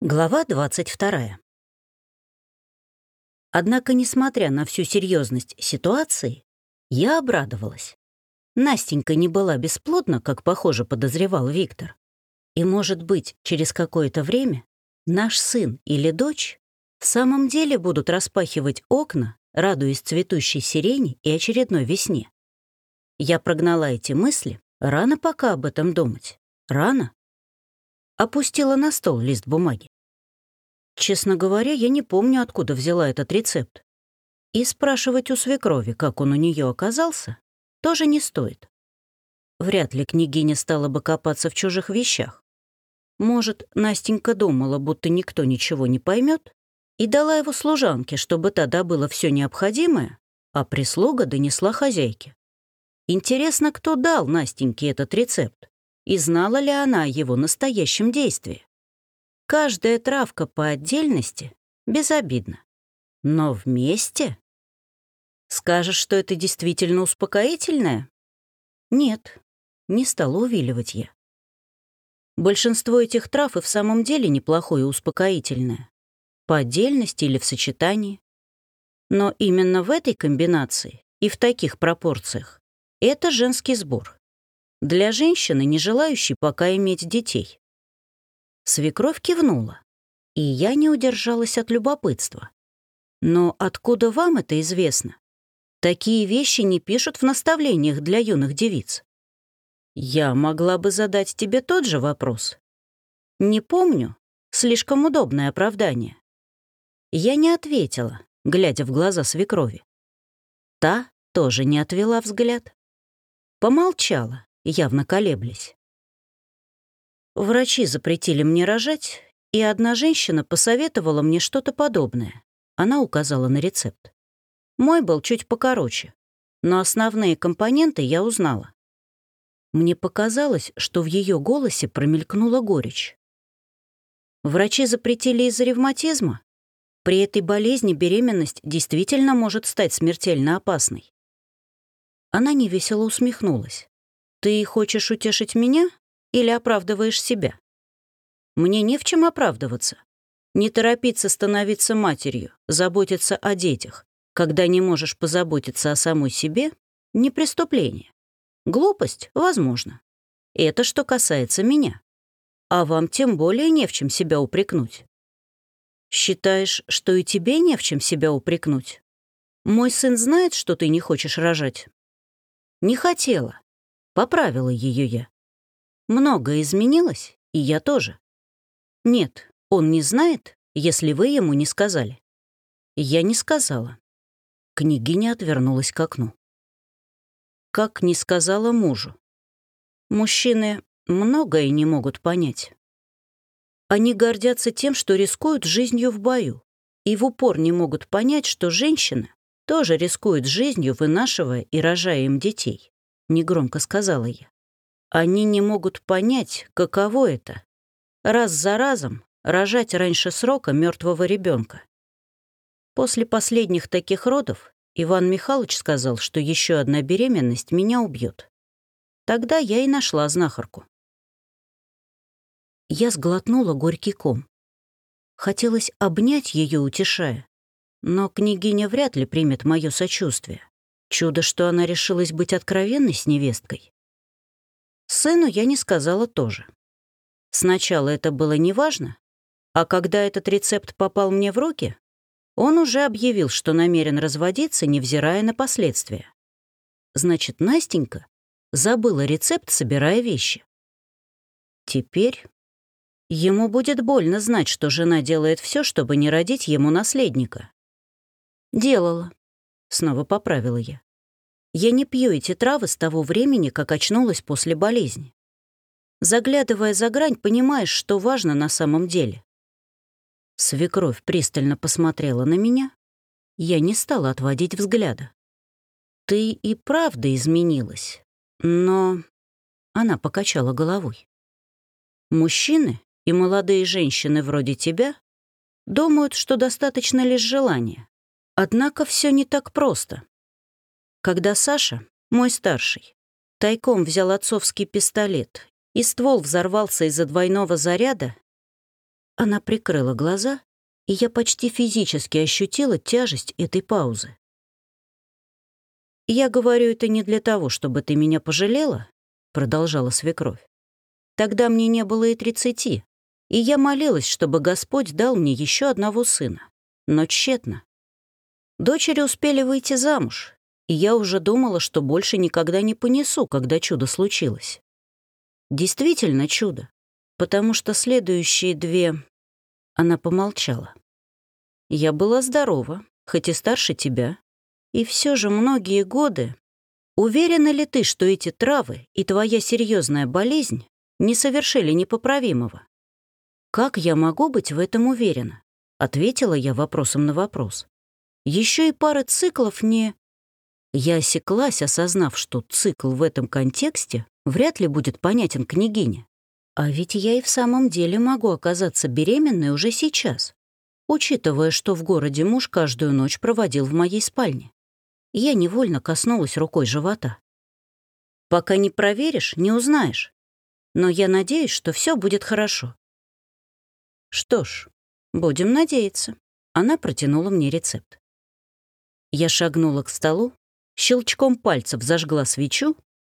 Глава 22. Однако, несмотря на всю серьезность ситуации, я обрадовалась. Настенька не была бесплодна, как, похоже, подозревал Виктор. И, может быть, через какое-то время наш сын или дочь в самом деле будут распахивать окна, радуясь цветущей сирени и очередной весне. Я прогнала эти мысли. Рано пока об этом думать. Рано опустила на стол лист бумаги. Честно говоря, я не помню, откуда взяла этот рецепт. И спрашивать у свекрови, как он у нее оказался, тоже не стоит. Вряд ли княгиня стала бы копаться в чужих вещах. Может, Настенька думала, будто никто ничего не поймет, и дала его служанке, чтобы та добыла все необходимое, а прислуга донесла хозяйке. Интересно, кто дал Настеньке этот рецепт? И знала ли она о его настоящем действии. Каждая травка по отдельности безобидна, но вместе... Скажешь, что это действительно успокоительное? Нет, не стала увиливать я. Большинство этих трав и в самом деле неплохое успокоительное. По отдельности или в сочетании. Но именно в этой комбинации и в таких пропорциях это женский сбор для женщины, не желающей пока иметь детей. Свекровь кивнула, и я не удержалась от любопытства. Но откуда вам это известно? Такие вещи не пишут в наставлениях для юных девиц. Я могла бы задать тебе тот же вопрос. Не помню, слишком удобное оправдание. Я не ответила, глядя в глаза свекрови. Та тоже не отвела взгляд. Помолчала, явно колеблясь. Врачи запретили мне рожать, и одна женщина посоветовала мне что-то подобное. Она указала на рецепт. Мой был чуть покороче, но основные компоненты я узнала. Мне показалось, что в ее голосе промелькнула горечь. Врачи запретили из-за ревматизма. При этой болезни беременность действительно может стать смертельно опасной. Она невесело усмехнулась. Ты хочешь утешить меня или оправдываешь себя? Мне не в чем оправдываться. Не торопиться становиться матерью, заботиться о детях, когда не можешь позаботиться о самой себе, не преступление. Глупость, возможно. Это что касается меня. А вам тем более не в чем себя упрекнуть. Считаешь, что и тебе не в чем себя упрекнуть? Мой сын знает, что ты не хочешь рожать? Не хотела. Поправила ее я. Многое изменилось, и я тоже. Нет, он не знает, если вы ему не сказали. Я не сказала. Княгиня отвернулась к окну. Как не сказала мужу. Мужчины многое не могут понять. Они гордятся тем, что рискуют жизнью в бою, и в упор не могут понять, что женщина тоже рискует жизнью, вынашивая и рожая им детей. — негромко сказала я. «Они не могут понять, каково это — раз за разом рожать раньше срока мертвого ребенка. После последних таких родов Иван Михайлович сказал, что еще одна беременность меня убьет. Тогда я и нашла знахарку. Я сглотнула горький ком. Хотелось обнять ее, утешая, но княгиня вряд ли примет мое сочувствие. Чудо, что она решилась быть откровенной с невесткой. Сыну я не сказала тоже. Сначала это было неважно, а когда этот рецепт попал мне в руки, он уже объявил, что намерен разводиться, невзирая на последствия. Значит, Настенька забыла рецепт, собирая вещи. Теперь ему будет больно знать, что жена делает все, чтобы не родить ему наследника. Делала. Снова поправила я. Я не пью эти травы с того времени, как очнулась после болезни. Заглядывая за грань, понимаешь, что важно на самом деле. Свекровь пристально посмотрела на меня. Я не стала отводить взгляда. «Ты и правда изменилась, но...» Она покачала головой. «Мужчины и молодые женщины вроде тебя думают, что достаточно лишь желания. Однако все не так просто. Когда Саша, мой старший, тайком взял отцовский пистолет и ствол взорвался из-за двойного заряда, Она прикрыла глаза, и я почти физически ощутила тяжесть этой паузы. «Я говорю это не для того, чтобы ты меня пожалела», — продолжала свекровь. «Тогда мне не было и тридцати, и я молилась, чтобы Господь дал мне еще одного сына. Но тщетно. Дочери успели выйти замуж, и я уже думала, что больше никогда не понесу, когда чудо случилось. Действительно чудо, потому что следующие две... Она помолчала. Я была здорова, хоть и старше тебя, и все же многие годы... Уверена ли ты, что эти травы и твоя серьезная болезнь не совершили непоправимого? Как я могу быть в этом уверена? Ответила я вопросом на вопрос. Еще и пара циклов не... Я осеклась, осознав, что цикл в этом контексте вряд ли будет понятен княгине. А ведь я и в самом деле могу оказаться беременной уже сейчас, учитывая, что в городе муж каждую ночь проводил в моей спальне я невольно коснулась рукой живота. «Пока не проверишь, не узнаешь. Но я надеюсь, что все будет хорошо». «Что ж, будем надеяться». Она протянула мне рецепт. Я шагнула к столу, щелчком пальцев зажгла свечу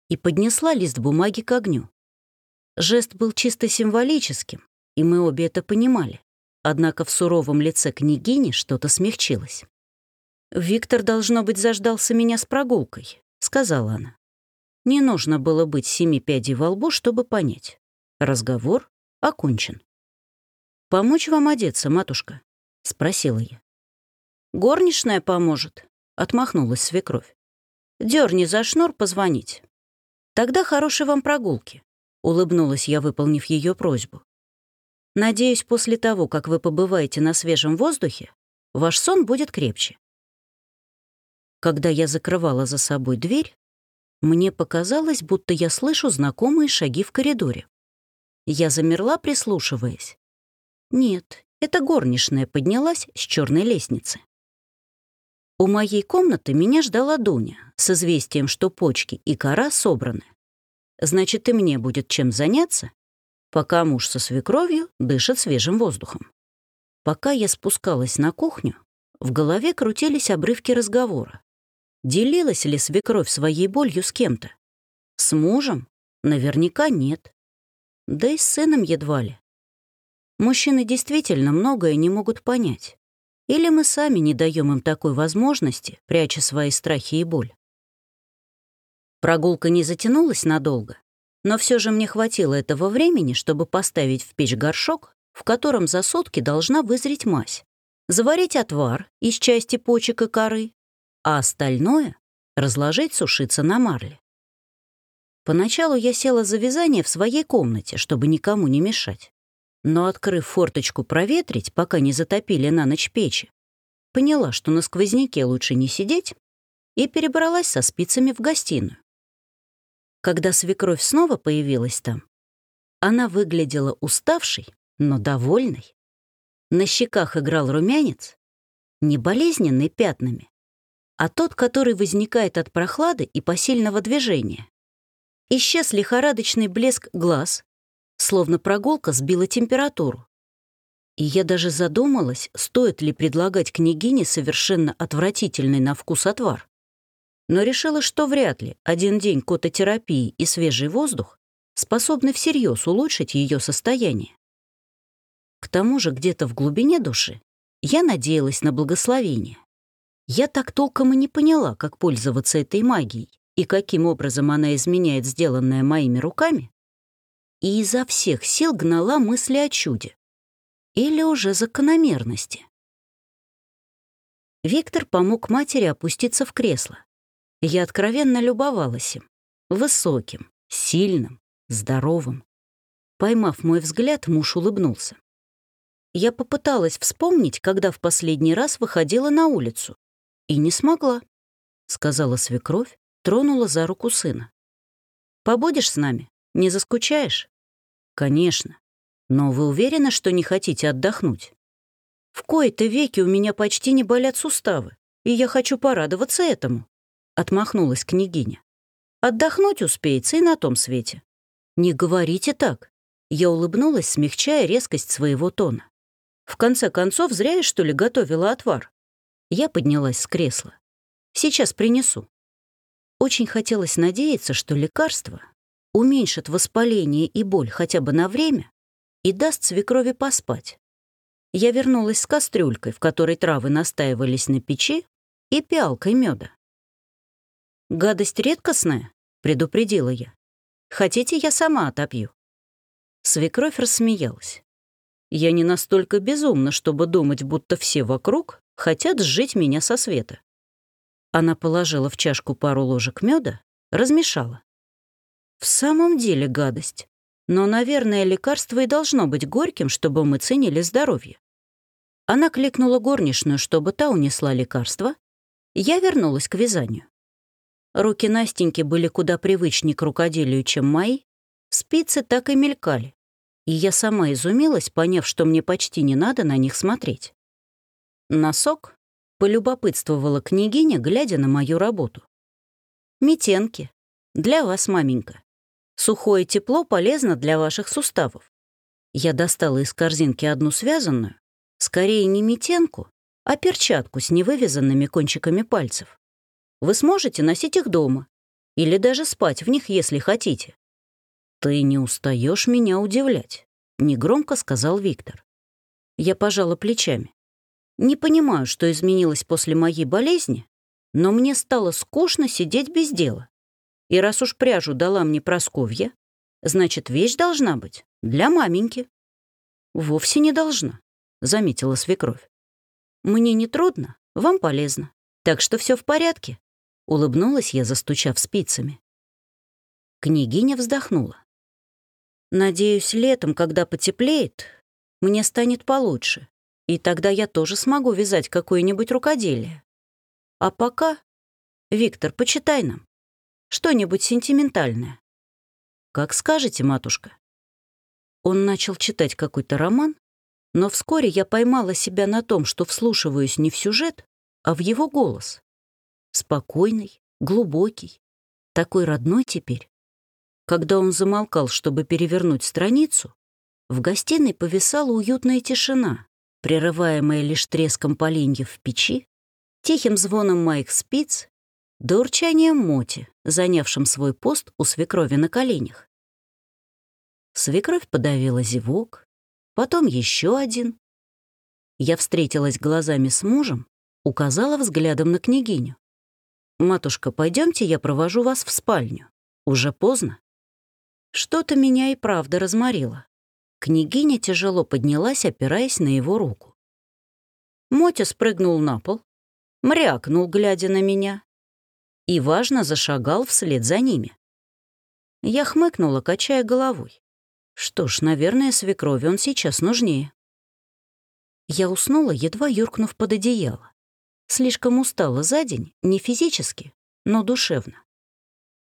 и поднесла лист бумаги к огню. Жест был чисто символическим, и мы обе это понимали. Однако в суровом лице княгини что-то смягчилось. «Виктор, должно быть, заждался меня с прогулкой», — сказала она. Не нужно было быть семи пядей во лбу, чтобы понять. Разговор окончен. «Помочь вам одеться, матушка?» — спросила я. «Горничная поможет», — отмахнулась свекровь. «Дёрни за шнур позвонить». «Тогда хорошей вам прогулки», — улыбнулась я, выполнив ее просьбу. «Надеюсь, после того, как вы побываете на свежем воздухе, ваш сон будет крепче. Когда я закрывала за собой дверь, мне показалось, будто я слышу знакомые шаги в коридоре. Я замерла, прислушиваясь. Нет, эта горничная поднялась с черной лестницы. У моей комнаты меня ждала Дуня с известием, что почки и кора собраны. Значит, и мне будет чем заняться, пока муж со свекровью дышит свежим воздухом. Пока я спускалась на кухню, в голове крутились обрывки разговора. Делилась ли свекровь своей болью с кем-то? С мужем? Наверняка нет. Да и с сыном едва ли. Мужчины действительно многое не могут понять. Или мы сами не даем им такой возможности, пряча свои страхи и боль. Прогулка не затянулась надолго, но все же мне хватило этого времени, чтобы поставить в печь горшок, в котором за сутки должна вызреть мазь, заварить отвар из части почек и коры, а остальное разложить сушиться на марле. Поначалу я села за вязание в своей комнате, чтобы никому не мешать. Но, открыв форточку проветрить, пока не затопили на ночь печи, поняла, что на сквозняке лучше не сидеть, и перебралась со спицами в гостиную. Когда свекровь снова появилась там, она выглядела уставшей, но довольной. На щеках играл румянец, не болезненный пятнами, а тот, который возникает от прохлады и посильного движения. Исчез лихорадочный блеск глаз, словно прогулка сбила температуру. И я даже задумалась, стоит ли предлагать княгине совершенно отвратительный на вкус отвар. Но решила, что вряд ли один день кототерапии и свежий воздух способны всерьез улучшить ее состояние. К тому же где-то в глубине души я надеялась на благословение. Я так толком и не поняла, как пользоваться этой магией и каким образом она изменяет сделанное моими руками, и изо всех сил гнала мысли о чуде или уже закономерности. Виктор помог матери опуститься в кресло. Я откровенно любовалась им. Высоким, сильным, здоровым. Поймав мой взгляд, муж улыбнулся. Я попыталась вспомнить, когда в последний раз выходила на улицу, «И не смогла», — сказала свекровь, тронула за руку сына. «Побудешь с нами? Не заскучаешь?» «Конечно. Но вы уверены, что не хотите отдохнуть?» «В кои-то веки у меня почти не болят суставы, и я хочу порадоваться этому», — отмахнулась княгиня. «Отдохнуть успеется и на том свете». «Не говорите так», — я улыбнулась, смягчая резкость своего тона. В конце концов, зря я, что ли, готовила отвар. Я поднялась с кресла. Сейчас принесу. Очень хотелось надеяться, что лекарство уменьшит воспаление и боль хотя бы на время и даст свекрови поспать. Я вернулась с кастрюлькой, в которой травы настаивались на печи, и пиалкой меда. «Гадость редкостная», — предупредила я. «Хотите, я сама отопью?» Свекровь рассмеялась. «Я не настолько безумна, чтобы думать, будто все вокруг хотят сжить меня со света». Она положила в чашку пару ложек меда, размешала. «В самом деле гадость. Но, наверное, лекарство и должно быть горьким, чтобы мы ценили здоровье». Она кликнула горничную, чтобы та унесла лекарство. Я вернулась к вязанию. Руки Настеньки были куда привычнее к рукоделию, чем мои. Спицы так и мелькали. И я сама изумилась, поняв, что мне почти не надо на них смотреть. Носок полюбопытствовала княгиня, глядя на мою работу. «Метенки. Для вас, маменька. Сухое тепло полезно для ваших суставов». Я достала из корзинки одну связанную, скорее не метенку, а перчатку с невывязанными кончиками пальцев. Вы сможете носить их дома или даже спать в них, если хотите. «Ты не устаешь меня удивлять», — негромко сказал Виктор. Я пожала плечами. Не понимаю, что изменилось после моей болезни, но мне стало скучно сидеть без дела. И раз уж пряжу дала мне Просковья, значит, вещь должна быть для маменьки. Вовсе не должна, заметила свекровь. Мне не трудно, вам полезно, так что все в порядке. Улыбнулась я, застучав спицами. Княгиня вздохнула. «Надеюсь, летом, когда потеплеет, мне станет получше, и тогда я тоже смогу вязать какое-нибудь рукоделие. А пока... Виктор, почитай нам. Что-нибудь сентиментальное». «Как скажете, матушка». Он начал читать какой-то роман, но вскоре я поймала себя на том, что вслушиваюсь не в сюжет, а в его голос. Спокойный, глубокий, такой родной теперь. Когда он замолкал, чтобы перевернуть страницу, в гостиной повисала уютная тишина, прерываемая лишь треском поленьев в печи, тихим звоном моих спиц да урчанием моти, занявшим свой пост у свекрови на коленях. Свекровь подавила зевок, потом еще один. Я встретилась глазами с мужем, указала взглядом на княгиню. «Матушка, пойдемте, я провожу вас в спальню. Уже поздно». Что-то меня и правда разморило. Княгиня тяжело поднялась, опираясь на его руку. Мотя спрыгнул на пол, мрякнул, глядя на меня, и, важно, зашагал вслед за ними. Я хмыкнула, качая головой. Что ж, наверное, свекрови он сейчас нужнее. Я уснула, едва юркнув под одеяло. Слишком устала за день, не физически, но душевно.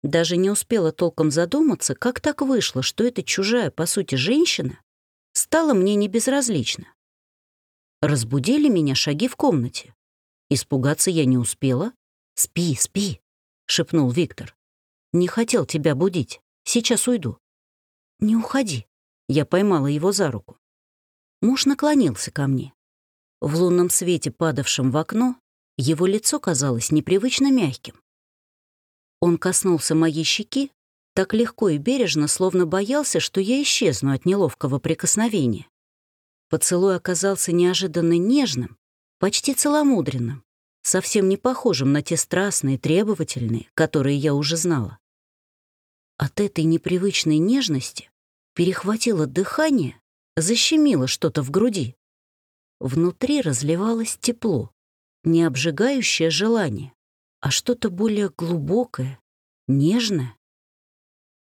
Даже не успела толком задуматься, как так вышло, что эта чужая, по сути, женщина стала мне небезразлична. Разбудили меня шаги в комнате. Испугаться я не успела. «Спи, спи», — шепнул Виктор. «Не хотел тебя будить. Сейчас уйду». «Не уходи», — я поймала его за руку. Муж наклонился ко мне. В лунном свете, падавшем в окно, его лицо казалось непривычно мягким. Он коснулся моей щеки так легко и бережно, словно боялся, что я исчезну от неловкого прикосновения. Поцелуй оказался неожиданно нежным, почти целомудренным, совсем не похожим на те страстные, требовательные, которые я уже знала. От этой непривычной нежности перехватило дыхание, защемило что-то в груди. Внутри разливалось тепло, не обжигающее желание, а что-то более глубокое, нежное.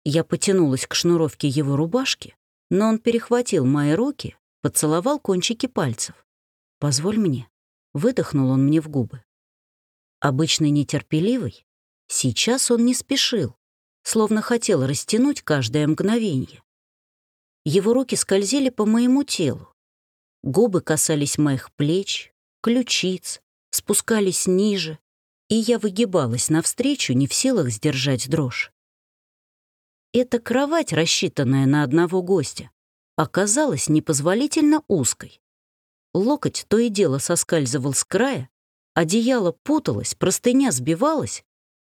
Я потянулась к шнуровке его рубашки, но он перехватил мои руки, поцеловал кончики пальцев. «Позволь мне». Выдохнул он мне в губы. Обычно нетерпеливый, сейчас он не спешил, словно хотел растянуть каждое мгновение. Его руки скользили по моему телу. Губы касались моих плеч, ключиц, спускались ниже, и я выгибалась навстречу, не в силах сдержать дрожь. Эта кровать, рассчитанная на одного гостя, оказалась непозволительно узкой. Локоть то и дело соскальзывал с края, одеяло путалось, простыня сбивалась,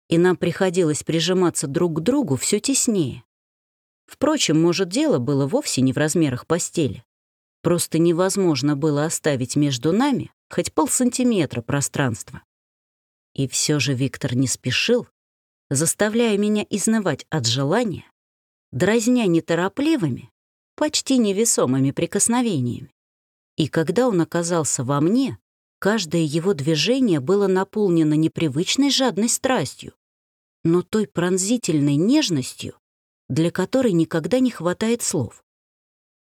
и нам приходилось прижиматься друг к другу все теснее. Впрочем, может, дело было вовсе не в размерах постели. Просто невозможно было оставить между нами хоть полсантиметра пространства. И все же Виктор не спешил, заставляя меня изнывать от желания, дразня неторопливыми, почти невесомыми прикосновениями. И когда он оказался во мне, каждое его движение было наполнено непривычной жадной страстью, но той пронзительной нежностью, для которой никогда не хватает слов.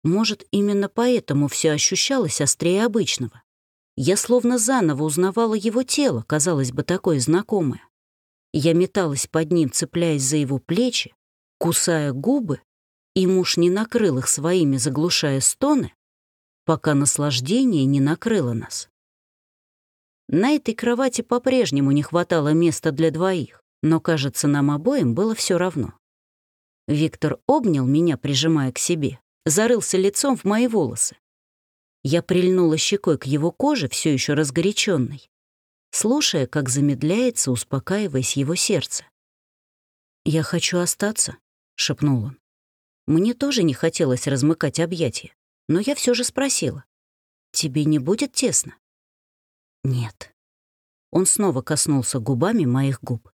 Может, именно поэтому все ощущалось острее обычного. Я словно заново узнавала его тело, казалось бы, такое знакомое. Я металась под ним, цепляясь за его плечи, кусая губы, и муж не накрыл их своими, заглушая стоны, пока наслаждение не накрыло нас. На этой кровати по-прежнему не хватало места для двоих, но, кажется, нам обоим было все равно. Виктор обнял меня, прижимая к себе, зарылся лицом в мои волосы. Я прильнула щекой к его коже, все еще разгоряченной, слушая, как замедляется, успокаиваясь его сердце. «Я хочу остаться», — шепнул он. Мне тоже не хотелось размыкать объятия, но я все же спросила. «Тебе не будет тесно?» «Нет». Он снова коснулся губами моих губ.